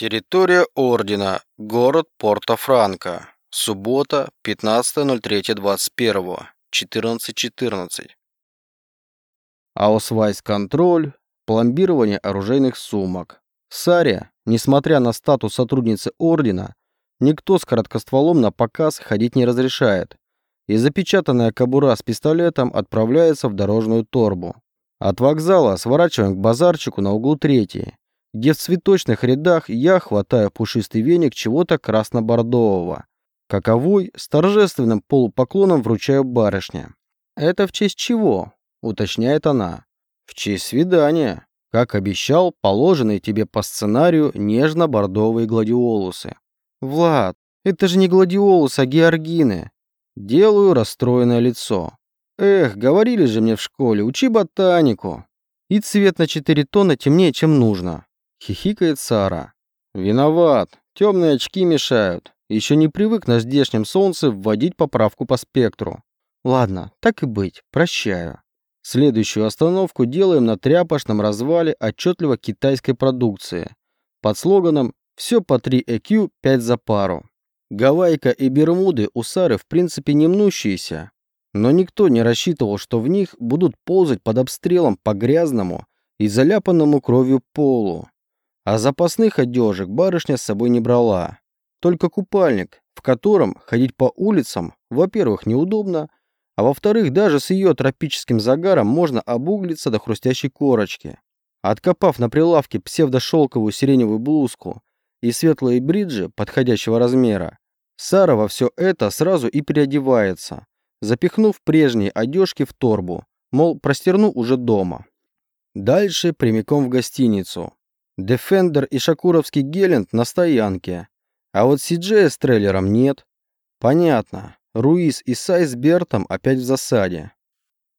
Территория Ордена. Город Порто-Франко. Суббота, 15.03.21. 14.14. Аусвайс-контроль. Пломбирование оружейных сумок. Сария, несмотря на статус сотрудницы Ордена, никто с короткостволом на показ ходить не разрешает, и запечатанная кобура с пистолетом отправляется в дорожную торбу. От вокзала сворачиваем к базарчику на углу третьей где в цветочных рядах я хватаю пушистый веник чего-то красно-бордового. Каковой с торжественным полупоклоном вручаю барышне. «Это в честь чего?» — уточняет она. «В честь свидания. Как обещал, положенные тебе по сценарию нежно-бордовые гладиолусы». «Влад, это же не гладиолусы, а георгины». Делаю расстроенное лицо. «Эх, говорили же мне в школе, учи ботанику». И цвет на 4 тона темнее, чем нужно. Хихикает Сара. Виноват. Темные очки мешают. Еще не привык на здешнем солнце вводить поправку по спектру. Ладно, так и быть, прощаю. Следующую остановку делаем на тряпочном развале отчетливо китайской продукции. Под слоганом «Все по 3 EQ, 5 за пару». Гавайка и Бермуды у Сары в принципе не мнущиеся, но никто не рассчитывал, что в них будут ползать под обстрелом по грязному и заляпанному кровью полу. А запасных одежек барышня с собой не брала. Только купальник, в котором ходить по улицам, во-первых, неудобно, а во-вторых, даже с ее тропическим загаром можно обуглиться до хрустящей корочки. Откопав на прилавке псевдошелковую сиреневую блузку и светлые бриджи подходящего размера, Сара во все это сразу и переодевается, запихнув прежние одежки в торбу, мол, простерну уже дома. Дальше прямиком в гостиницу, Дефендер и шакуровский Гелент на стоянке. А вот Сиджея с трейлером нет. Понятно. Руис и Сай с Бертом опять в засаде.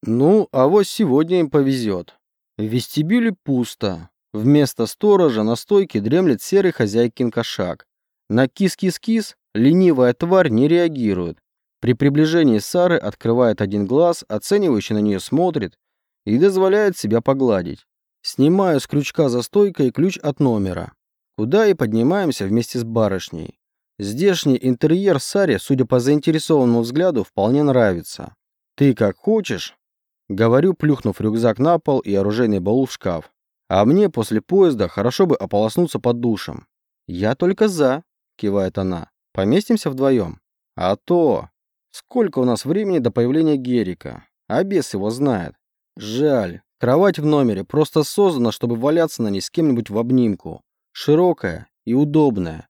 Ну, а вот сегодня им повезет. В вестибюле пусто. Вместо сторожа на стойке дремлет серый хозяйкин кошак. На кис-кис-кис ленивая тварь не реагирует. При приближении Сары открывает один глаз, оценивающе на нее смотрит и дозволяет себя погладить. Снимаю с крючка за стойкой ключ от номера, куда и поднимаемся вместе с барышней. Здешний интерьер Саре, судя по заинтересованному взгляду, вполне нравится. «Ты как хочешь», — говорю, плюхнув рюкзак на пол и оружейный баул в шкаф. «А мне после поезда хорошо бы ополоснуться под душем». «Я только за», — кивает она. «Поместимся вдвоем?» «А то! Сколько у нас времени до появления Герика? А бес его знает. Жаль, Кровать в номере просто создана, чтобы валяться на ней с кем-нибудь в обнимку. Широкая и удобная.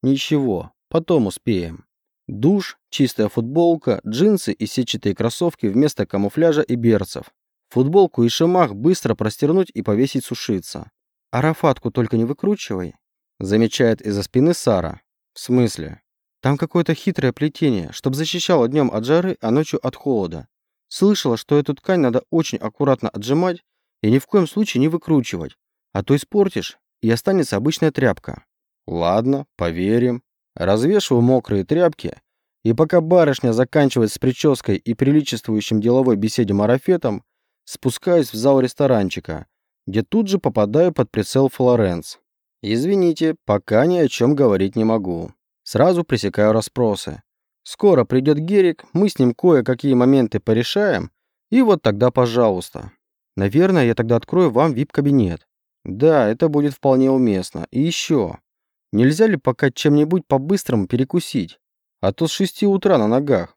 Ничего, потом успеем. Душ, чистая футболка, джинсы и сетчатые кроссовки вместо камуфляжа и берцев. Футболку и шамах быстро простернуть и повесить сушиться. «Арафатку только не выкручивай», — замечает из-за спины Сара. «В смысле?» «Там какое-то хитрое плетение, чтобы защищало днем от жары, а ночью от холода. Слышала, что эту ткань надо очень аккуратно отжимать и ни в коем случае не выкручивать, а то испортишь, и останется обычная тряпка. Ладно, поверим. Развешиваю мокрые тряпки, и пока барышня заканчивает с прической и приличествующим деловой беседе марафетом, спускаюсь в зал ресторанчика, где тут же попадаю под прицел Флоренс. Извините, пока ни о чем говорить не могу. Сразу пресекаю расспросы. Скоро придет Герик, мы с ним кое-какие моменты порешаем, и вот тогда пожалуйста. Наверное, я тогда открою вам вип-кабинет. Да, это будет вполне уместно. И еще. Нельзя ли пока чем-нибудь по-быстрому перекусить? А то с шести утра на ногах.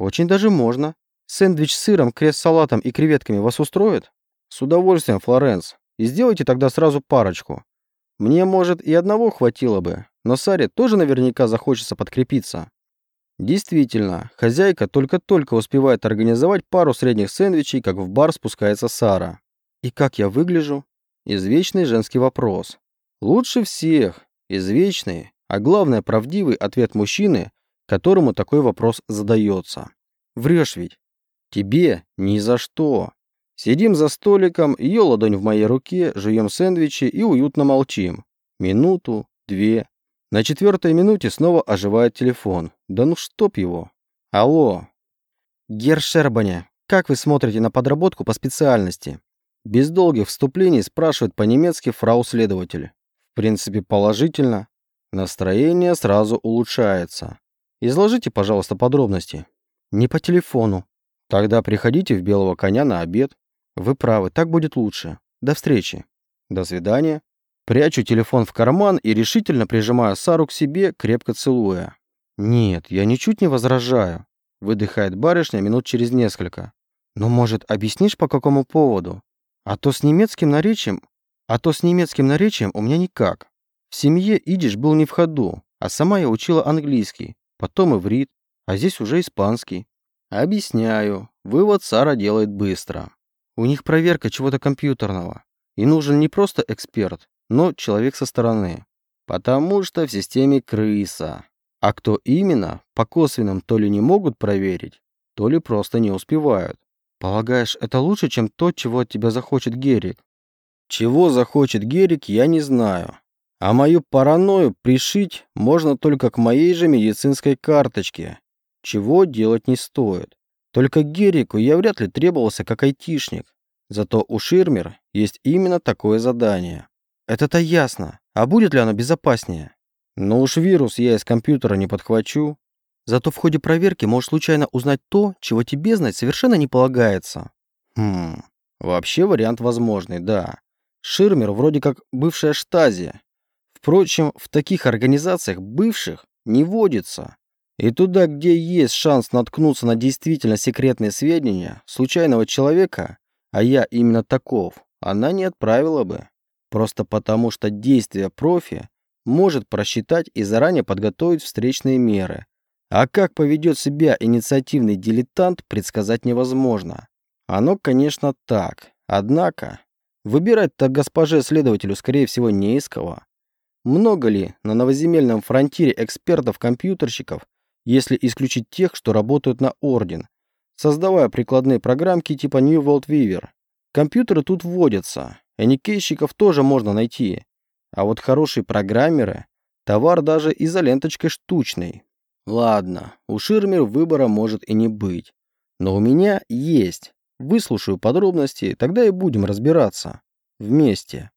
Очень даже можно. Сэндвич с сыром, крест-салатом и креветками вас устроит? С удовольствием, Флоренс. И сделайте тогда сразу парочку. Мне, может, и одного хватило бы, но Саре тоже наверняка захочется подкрепиться. Действительно, хозяйка только-только успевает организовать пару средних сэндвичей, как в бар спускается Сара. И как я выгляжу? Извечный женский вопрос. Лучше всех. Извечный, а главное правдивый ответ мужчины, которому такой вопрос задается. Врешь ведь? Тебе ни за что. Сидим за столиком, ее ладонь в моей руке, жуем сэндвичи и уютно молчим. Минуту, две, на четвертой минуте снова оживает телефон. Да ну чтоб его. Алло. Гер Шербаня, как вы смотрите на подработку по специальности? Без долгих вступлений спрашивает по-немецки фрау-следователь. В принципе, положительно. Настроение сразу улучшается. Изложите, пожалуйста, подробности. Не по телефону. Тогда приходите в белого коня на обед. Вы правы, так будет лучше. До встречи. До свидания. Прячу телефон в карман и решительно прижимаю Сару к себе, крепко целуя. «Нет, я ничуть не возражаю», — выдыхает барышня минут через несколько. «Но, может, объяснишь, по какому поводу? А то с немецким наречием... А то с немецким наречием у меня никак. В семье идиш был не в ходу, а сама я учила английский, потом иврит, а здесь уже испанский. Объясняю. Вывод Сара делает быстро. У них проверка чего-то компьютерного. И нужен не просто эксперт, но человек со стороны. Потому что в системе крыса. А кто именно, по косвенным то ли не могут проверить, то ли просто не успевают. Полагаешь, это лучше, чем то, чего от тебя захочет Герик? Чего захочет Герик, я не знаю. А мою паранойю пришить можно только к моей же медицинской карточке, чего делать не стоит. Только Герику я вряд ли требовался как айтишник. Зато у Ширмер есть именно такое задание. Это-то ясно. А будет ли оно безопаснее? Но уж вирус я из компьютера не подхвачу. Зато в ходе проверки можешь случайно узнать то, чего тебе знать совершенно не полагается. Хм, вообще вариант возможный, да. Ширмер вроде как бывшая штази. Впрочем, в таких организациях бывших не водится. И туда, где есть шанс наткнуться на действительно секретные сведения случайного человека, а я именно таков, она не отправила бы. Просто потому, что действие профи может просчитать и заранее подготовить встречные меры. А как поведет себя инициативный дилетант, предсказать невозможно. Оно, конечно, так. Однако, выбирать-то госпоже-следователю, скорее всего, не из кого. Много ли на новоземельном фронтире экспертов-компьютерщиков, если исключить тех, что работают на Орден, создавая прикладные программки типа New World Weaver? Компьютеры тут вводятся, эникейщиков тоже можно найти. А вот хорошие программеры – товар даже и за штучной. Ладно, у Ширмер выбора может и не быть. Но у меня есть. Выслушаю подробности, тогда и будем разбираться. Вместе.